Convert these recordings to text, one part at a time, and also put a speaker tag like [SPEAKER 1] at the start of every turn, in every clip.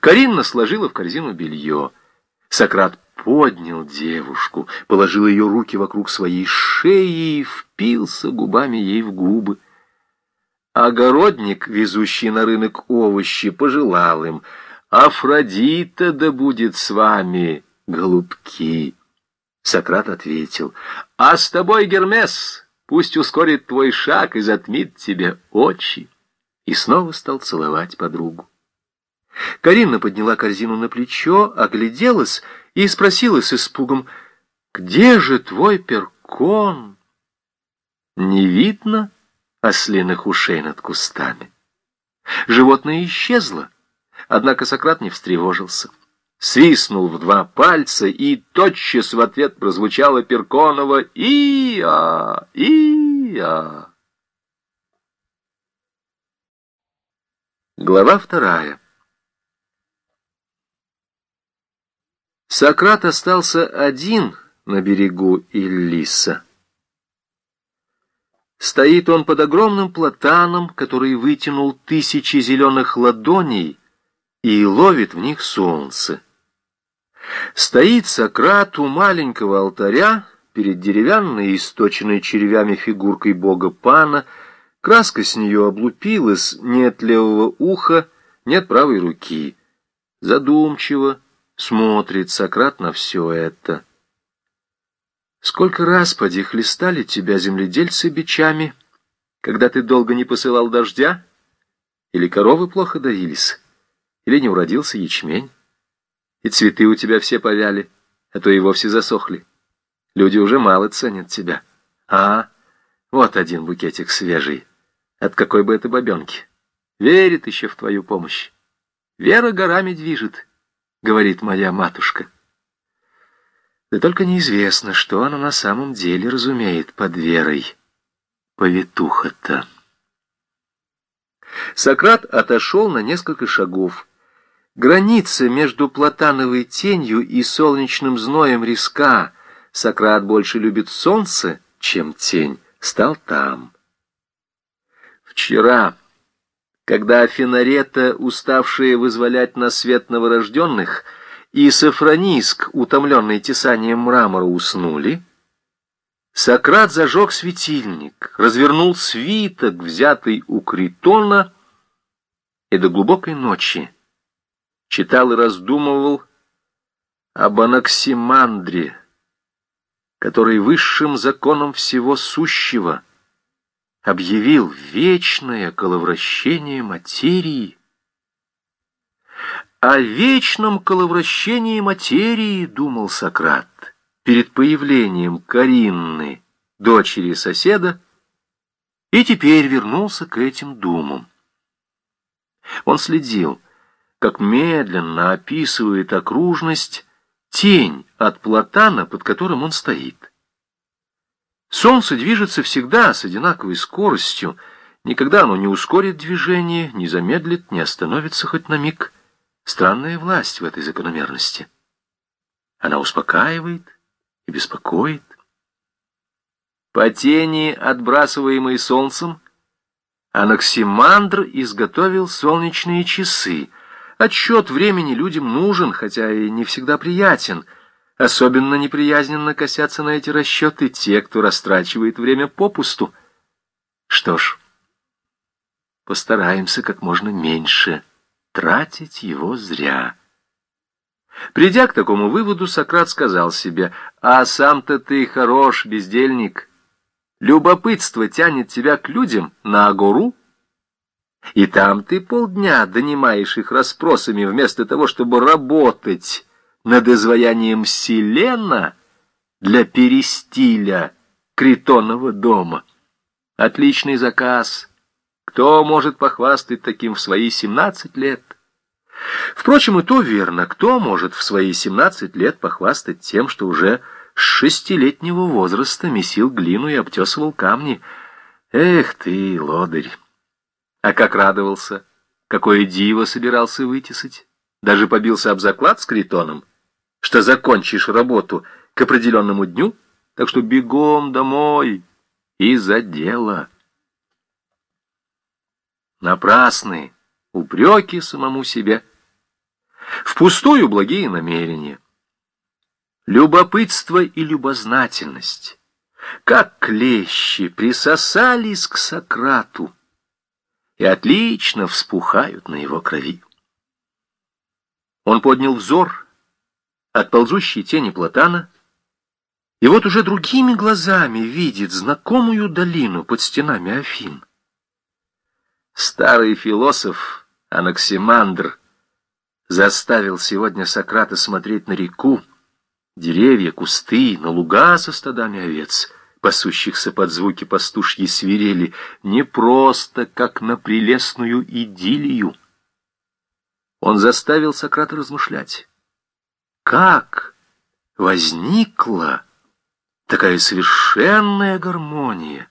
[SPEAKER 1] Каринна сложила в корзину белье. Сократ поднял девушку, положил ее руки вокруг своей шеи и впился губами ей в губы. Огородник, везущий на рынок овощи, пожелал им, «Афродита да будет с вами, голубки!» Сократ ответил, «А с тобой, Гермес, пусть ускорит твой шаг и затмит тебе очи!» И снова стал целовать подругу. Карина подняла корзину на плечо, огляделась и спросила с испугом, «Где же твой перкон?» «Не видно ослиных ушей над кустами». Животное исчезло, однако Сократ не встревожился. Свистнул в два пальца, и тотчас в ответ прозвучало Перконова «И-а! И-а!». Глава вторая Сократ остался один на берегу Иллиса. Стоит он под огромным платаном, который вытянул тысячи зеленых ладоней и ловит в них солнце. Стоит Сократ у маленького алтаря перед деревянной, источенной червями фигуркой бога Пана. Краска с нее облупилась, нет левого уха, нет правой руки. Задумчиво, смотрит Сократ на все это. Сколько раз, поди, хлестали тебя земледельцы бичами, когда ты долго не посылал дождя? Или коровы плохо доились? Или не уродился ячмень? И цветы у тебя все повяли, а то и вовсе засохли. Люди уже мало ценят тебя. А, вот один букетик свежий. От какой бы это бабенки? Верит еще в твою помощь. Вера горами движет. — говорит моя матушка. Да только неизвестно, что она на самом деле разумеет под верой. Повитуха-то. Сократ отошел на несколько шагов. Граница между платановой тенью и солнечным зноем риска Сократ больше любит солнце, чем тень, стал там. Вчера когда Финарета, уставшие вызволять на свет новорожденных, и Сафрониск, утомленный тесанием мрамора, уснули, Сократ зажег светильник, развернул свиток, взятый у Критона, и до глубокой ночи читал и раздумывал об Анаксимандре, который высшим законом всего сущего — объявил вечное коловращение материи. О вечном коловращении материи думал Сократ перед появлением Каринны, дочери соседа, и теперь вернулся к этим думам. Он следил, как медленно описывает окружность тень от платана, под которым он стоит. Солнце движется всегда с одинаковой скоростью. Никогда оно не ускорит движение, не замедлит, не остановится хоть на миг. Странная власть в этой закономерности. Она успокаивает и беспокоит. По тени, отбрасываемой солнцем, Анаксимандр изготовил солнечные часы. Отсчет времени людям нужен, хотя и не всегда приятен — Особенно неприязненно косятся на эти расчеты те, кто растрачивает время попусту. Что ж, постараемся как можно меньше тратить его зря. Придя к такому выводу, Сократ сказал себе, «А сам-то ты хорош, бездельник. Любопытство тянет тебя к людям на агору, и там ты полдня донимаешь их расспросами вместо того, чтобы работать» над изваянием Селена для перестиля Критонова дома. Отличный заказ. Кто может похвастать таким в свои 17 лет? Впрочем, и то верно. Кто может в свои 17 лет похвастать тем, что уже с шестилетнего возраста месил глину и обтесывал камни? Эх ты, лодырь! А как радовался! Какое диво собирался вытесать! Даже побился об заклад с Критоном что закончишь работу к определенному дню, так что бегом домой и за дело. Напрасные упреки самому себе. Впустую благие намерения. Любопытство и любознательность, как клещи, присосались к Сократу и отлично вспухают на его крови. Он поднял взор от ползущей тени Платана, и вот уже другими глазами видит знакомую долину под стенами Афин. Старый философ Анаксимандр заставил сегодня Сократа смотреть на реку, деревья, кусты, на луга со стадами овец, пасущихся под звуки пастушьей свирели, не просто как на прелестную идиллию. Он заставил Сократа размышлять. Как возникла такая совершенная гармония,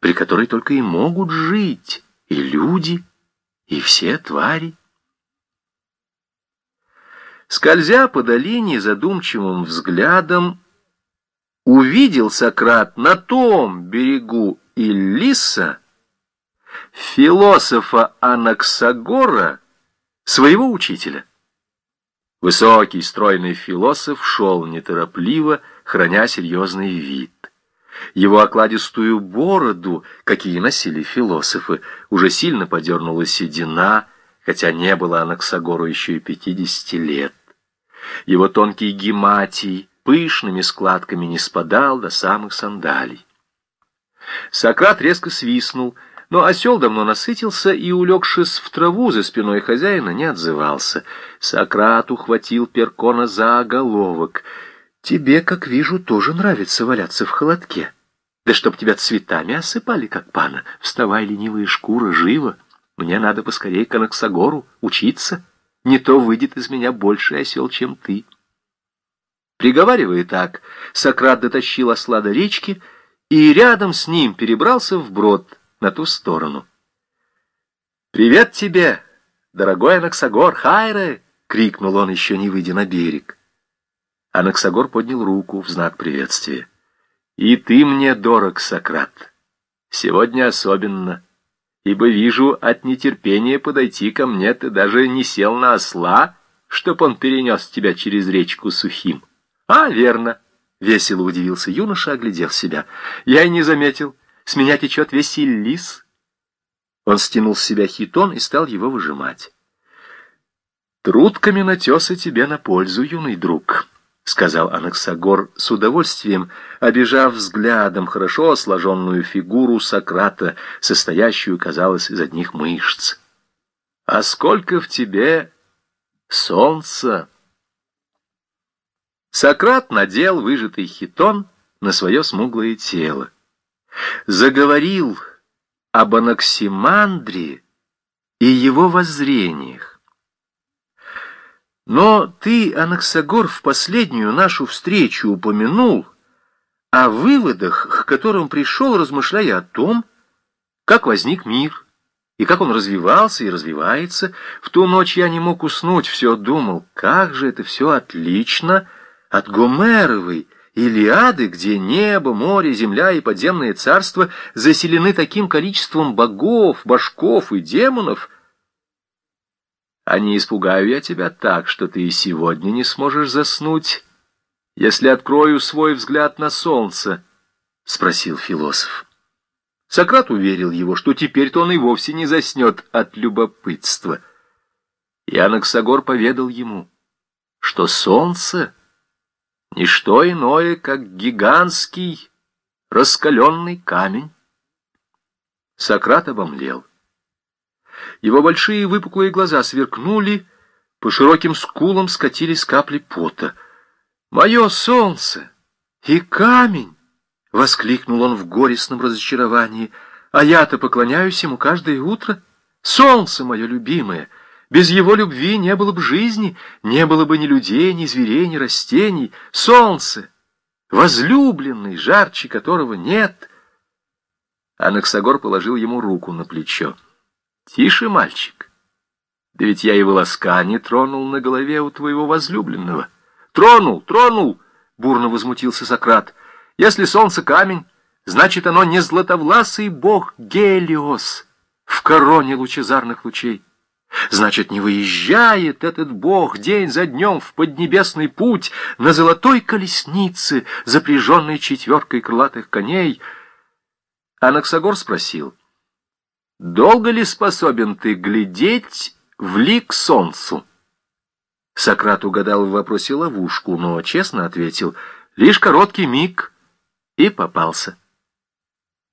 [SPEAKER 1] при которой только и могут жить и люди, и все твари? Скользя по долине задумчивым взглядом, увидел Сократ на том берегу Иллиса философа Анаксагора, своего учителя. Высокий, стройный философ шел неторопливо, храня серьезный вид. Его окладистую бороду, какие носили философы, уже сильно подернула седина, хотя не было Анаксагору еще и пятидесяти лет. Его тонкий гематий пышными складками не спадал до самых сандалий. Сократ резко свистнул, но осел давно насытился и, улегшись в траву за спиной хозяина, не отзывался. Сократ ухватил Перкона за оголовок. «Тебе, как вижу, тоже нравится валяться в холодке. Да чтоб тебя цветами осыпали, как пана. Вставай, ленивая шкура, живо. Мне надо поскорее к Анаксагору учиться». Не то выйдет из меня больше осел, чем ты. Приговаривая так, Сократ дотащил осла до речки и рядом с ним перебрался вброд на ту сторону. «Привет тебе, дорогой Анаксагор, хайре!» — крикнул он, еще не выйдя на берег. Анаксагор поднял руку в знак приветствия. «И ты мне дорог, Сократ. Сегодня особенно» ибо вижу от нетерпения подойти ко мне ты даже не сел на осла, чтоб он перенес тебя через речку сухим. А, верно, — весело удивился юноша, оглядев себя. Я и не заметил, с меня течет весь лис. Он стянул с себя хитон и стал его выжимать. Труд каменотеса тебе на пользу, юный друг сказал Анаксагор с удовольствием, обижав взглядом хорошо сложенную фигуру Сократа, состоящую, казалось, из одних мышц. «А сколько в тебе солнца!» Сократ надел выжатый хитон на свое смуглое тело. Заговорил об Анаксимандре и его воззрениях. Но ты, Анаксагор, в последнюю нашу встречу упомянул о выводах, к которым пришел, размышляя о том, как возник мир, и как он развивался и развивается. В ту ночь я не мог уснуть, все думал, как же это все отлично от Гомеровой Илиады, где небо, море, земля и подземное царство заселены таким количеством богов, башков и демонов — а не испугаю я тебя так, что ты и сегодня не сможешь заснуть, если открою свой взгляд на солнце?» — спросил философ. Сократ уверил его, что теперь-то он и вовсе не заснет от любопытства. И Анаксагор поведал ему, что солнце — не что иное, как гигантский раскаленный камень. Сократ обомлел. Его большие выпуклые глаза сверкнули, по широким скулам скатились капли пота. «Мое солнце! И камень!» — воскликнул он в горестном разочаровании. «А я-то поклоняюсь ему каждое утро. Солнце мое любимое! Без его любви не было бы жизни, не было бы ни людей, ни зверей, ни растений. Солнце! Возлюбленный, жарче которого нет!» Анаксагор положил ему руку на плечо. Тише, мальчик. Да ведь я и волоска не тронул на голове у твоего возлюбленного. Тронул, тронул, бурно возмутился Сократ. Если солнце камень, значит оно не златовласый бог Гелиос в короне лучезарных лучей. Значит, не выезжает этот бог день за днем в поднебесный путь на золотой колеснице, запряженной четверкой крылатых коней. Анаксагор спросил, «Долго ли способен ты глядеть в лик солнцу?» Сократ угадал в вопросе ловушку, но честно ответил, «Лишь короткий миг» и попался.